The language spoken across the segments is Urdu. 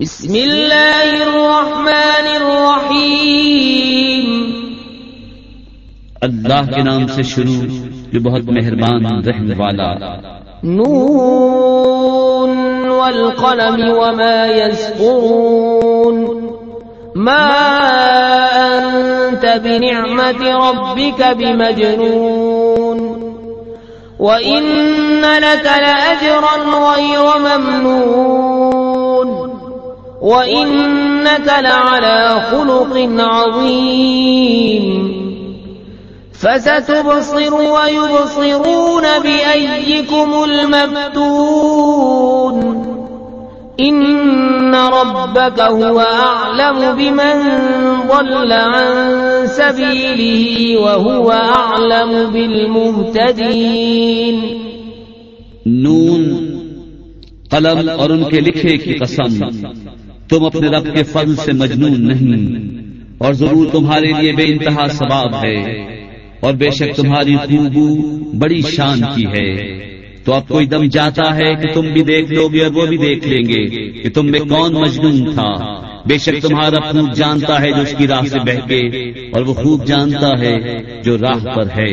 بسم اللہ الرحمن الرحیم اللہ کے نام سے شروع جو بہت مہربان رحم والا نون والقلم وما يسقون ما أنت بنعمة ربك بمجنون. وإن لك لأجرا غير ممنون. وإنك لعلى خلق عظيم فستبصر ويبصرون بأيكم المفتون إن ربك هو أعلم بمن ضل عن سبيله وهو أعلم بالمهتدين نون، قلم اور ان کے لکھے کی قسم۔ تم اپنے رب کے فضل سے مجنون نہیں، اور ضرور تمہارے لیے بے انتہا ثواب ہے، اور بے شک تمہاری خوبو بڑی شان کی ہے۔ تو اب کوئی دم جاتا ہے کہ تم بھی دیکھ لو گے اور وہ بھی دیکھ لیں گے کہ تم میں کون مجنون تھا۔ بے شک تمہارا خوب جانتا ہے جو اس کی راہ سے بہ بہکے، اور وہ خوب جانتا ہے جو راہ پر ہے۔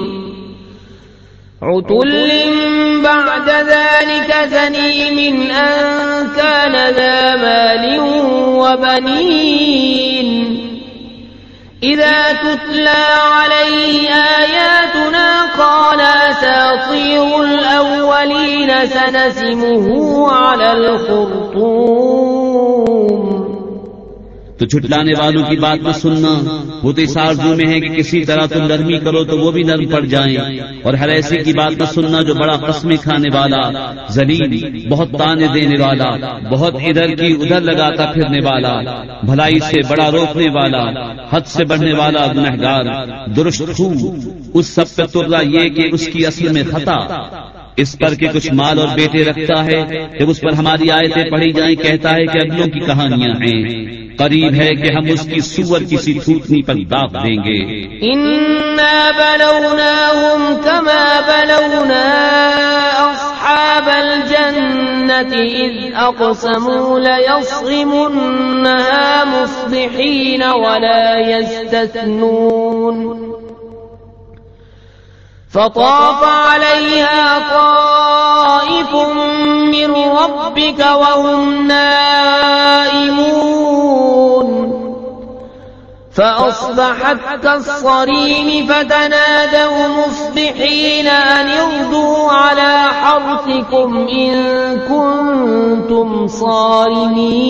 عتل بعد ذلك زنيم أن كان ذا مال وبنين إذا تتلى عليه آياتنا قال أساطير الأولين سنسمه على الخرطوم تو جھٹلانے والوں کی بات نہ سننا، وہ تو اس آرزو میں ہے کہ کسی طرح تم نرمی کرو تو وہ بھی نرم پڑ جائیں۔ اور ہر ایسے کی بات نہ سننا جو بڑا قسمیں کھانے والا زلیل بہت تانے دینے والا، بہت ادھر کی ادھر لگاتا پھرنے والا، بھلائی سے بڑا روکنے والا، حد سے بڑھنے والا گنہگار، درست خو اس سب پہ ترلا یہ کہ اس کی اصل میں خطا۔ اس پر کے کچھ مال اور بیٹے رکھتا ہے، جب اس پر ہماری آیتیں پڑھی جائیں، کہتا ہے کہ اگلوں کی کہانیاں ہیں۔ قریب ہے کہ ہم اس کی سور کسی تھوتنی پر داغ دیں گے۔ إنا بلوناهم كما بلونا أصحاب الجنة ليصرمنها مصبحين ولا يستثنون فطاف عليها طائف من ربك وهم نائمون. فأصبحت كالصريم فتنادوا مصبحين أن اغدوا على حرثكم إن كنتم صارمين.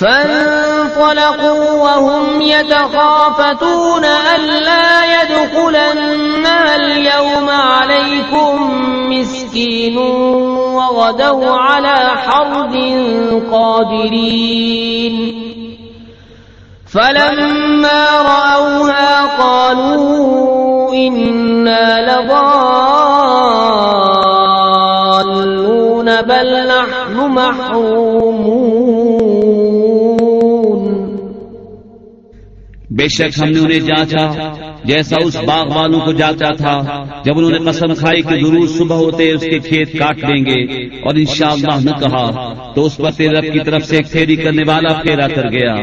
فانطلقوا وهم يتخافتون ألا يدخلنها اليوم عليكم مسكين وغدوا على حرد قادرين. فلما رأوها قالوا إنا لضالون بل نحن محرومون. بے شک ہم نے انہیں جانچا، جیسا اس باغ والوں کو جانچا تھا، جب انہوں نے قسم کھائی کہ ضرور صبح ہوتے اس کے کھیت کاٹ لیں گے اور انشاءاللہ نہ کہا، تو اس پر تیرے رب کی طرف سے ایک پھیری کرنے والا پھیرا کر گیا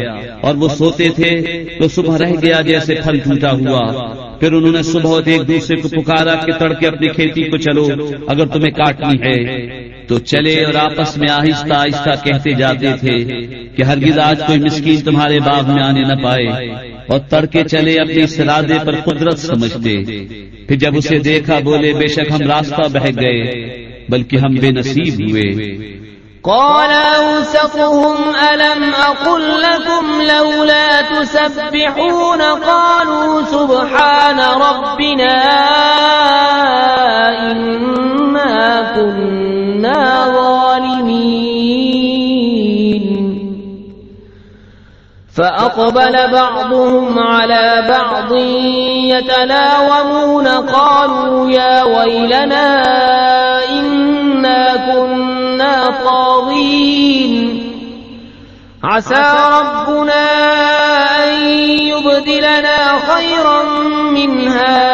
اور وہ سوتے تھے تو صبح رہ گیا جیسے پھل ٹوٹا ہوا۔ پھر انہوں نے صبح ہوتے ایک دوسرے کو پکارا کہ تڑکے اپنی کھیتی کو چلو، اگر تمہیں کاٹنی ہے۔ تو چلے اور آپس میں آہستہ آہستہ کہتے جاتے تھے کہ ہرگز آج کوئی مسکین تمہارے باغ میں آنے نہ پائے اور تڑکے چلے اپنے اس ارادے پر قدرت سمجھتے۔ پھر جب اسے دیکھا بولے، بے شک ہم راستہ بہ گئے، بلکہ ہم بے نصیب ہوئے۔ قال أوسطهم ألم أقل لكم لولا تسبحون؟ قالوا سبحان ربنا إنا كنا ظالمين۔ فأقبل بعضهم على بعض يتناومون قالوا يا ويلنا إنا كنا طاغين. عسى ربنا أن يبدلنا خيرا منها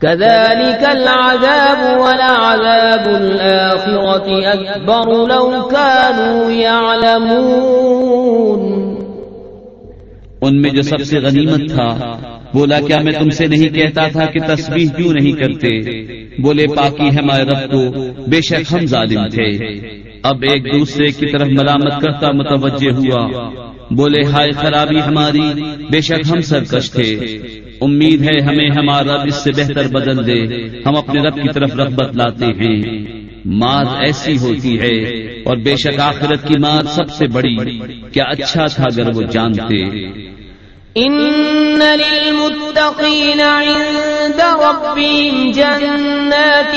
كذلك العذاب ولعذاب الآخرة أكبر لو كانوا يعلمون. ان میں جو سب سے غنیمت تھا، بولا، کیا میں تم سے نہیں کہتا تھا کہ تسبیح کیوں نہیں کرتے؟ بولے، پاکی ہمارے رب کو، بے شک ہم ظالم تھے۔ اب ایک دوسرے کی طرف ملامت کرتا متوجہ ہوا۔ بولے، ہائے خرابی ہماری، بے شک ہم سرکش تھے۔ امید ہے ہمیں ہمارا رب اس سے بہتر بدل دے۔ ہم اپنے رب کی طرف رغبت لاتے ہیں۔ مار ایسی ہوتی ہے اور بے شک آخرت کی مار سب سے بڑی۔ کیا اچھا تھا اگر وہ جانتے۔ إن عند ربهم جنات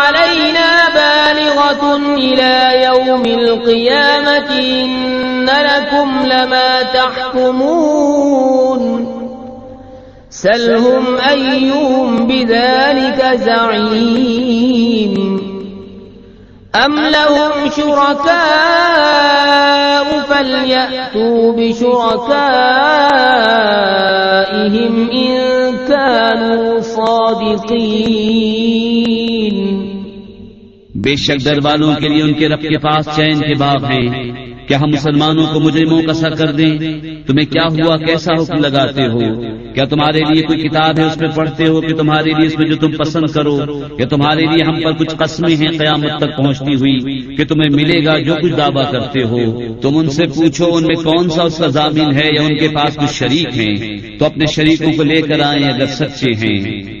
إلى يوم القيامة إن لكم لما تحكمون سلهم أيهم بذلك زعيم أم لهم شركاء فليأتوا بشركائهم إن كانوا صادقين بے شک در والوں کے لیے ان کے رب کے پاس چین کے باغ ہیں کیا ہم مسلمانوں کو مجرموں کا سر کر دیں؟ تمہیں کیا ہوا؟ کیسا حکم لگاتے ہو؟ کیا تمہارے لیے کوئی کتاب ہے اس میں پڑھتے ہو کہ تمہارے لیے اس میں جو تم پسند کرو؟ یا تمہارے لیے ہم پر کچھ قسمیں ہیں قیامت تک پہنچتی ہوئی کہ تمہیں ملے گا جو کچھ دعویٰ کرتے ہو؟ تم ان سے پوچھو ان میں کون سا اس کا ضامن ہے یا ان کے پاس کچھ شریک ہیں؟ تو اپنے شریکوں کو لے کر آئیں اگر سچے ہیں۔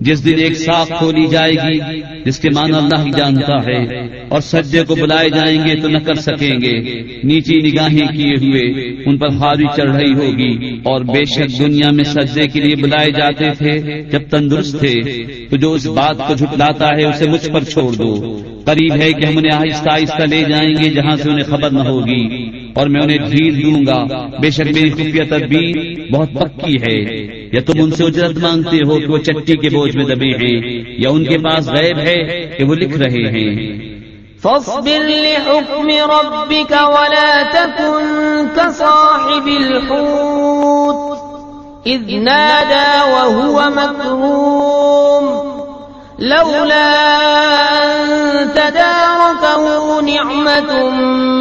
جس دن ایک ساخ کھولی جائے گی، جس کے معنی اللہ ہی جانتا ہے اور سجدے کو بلائے جائیں گے تو نہ کر سکیں گے۔ نیچی نگاہیں کیے ہوئے، ان پر خاری چڑھ رہی ہوگی۔ اور بے شک دنیا میں سجدے کے لیے بلائے جاتے تھے۔ جب تندرست تھے، تو جو اس بات کو جھٹلاتا ہے، اسے مجھ پر چھوڑ دو۔ قریب ہے کہ ہم انہیں آہستہ آہستہ لے جائیں گے، جہاں سے انہیں خبر نہ ہوگی۔ اور میں انہیں ڈھیل دوں گا۔ بے شک میری خفیہ تدبیر بہت پکی ہے۔ یا تم ان سے اجرت مانگتے ہو کہ وہ چٹی کے بوجھ میں دبے ہیں، یا ان کے پاس غیب ہے کہ وہ لکھ رہے ہیں۔ فاصبر لحكم ربك ولا تكن كصاحب الحوت إذ نادى وهو مكروم لولا أن تداركه نعمة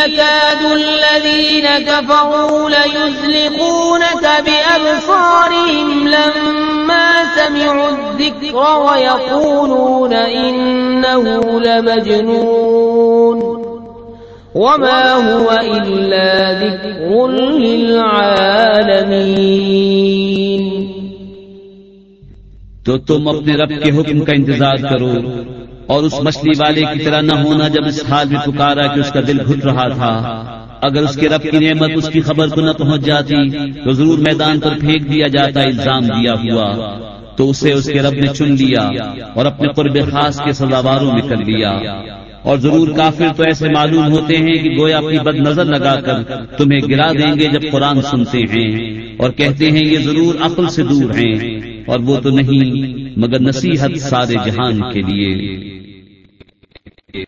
يكاد الذين كفروا ليزلقونك بأبصارهم لما سمعوا الذكر ويقولون إنه لمجنون وما هو إلا ذكر للعالمين تو تم اپنے رب کے حکم کا انتظار کرو اور اس مچھلی والے کی طرح نہ ہونا جب اس حال میں پکارا کہ اس کا دل گھٹ رہا تھا۔ اگر اس کے رب کی نعمت اس کی خبر کو نہ پہنچ جاتی، تو ضرور میدان پر پھینک دیا جاتا، الزام دیا ہوا۔ تو اسے اس کے رب نے چن لیا اور اپنے قرب خاص کے سزاواروں میں کر لیا۔ اور ضرور کافر تو ایسے معلوم ہوتے ہیں کہ گویا اپنی بد نظر لگا کر تمہیں گرا دیں گے جب قرآن سنتے ہیں اور کہتے ہیں یہ ضرور عقل سے دور ہیں اور وہ تو نہیں، مگر نصیحت سارے جہان کے لیے۔ کے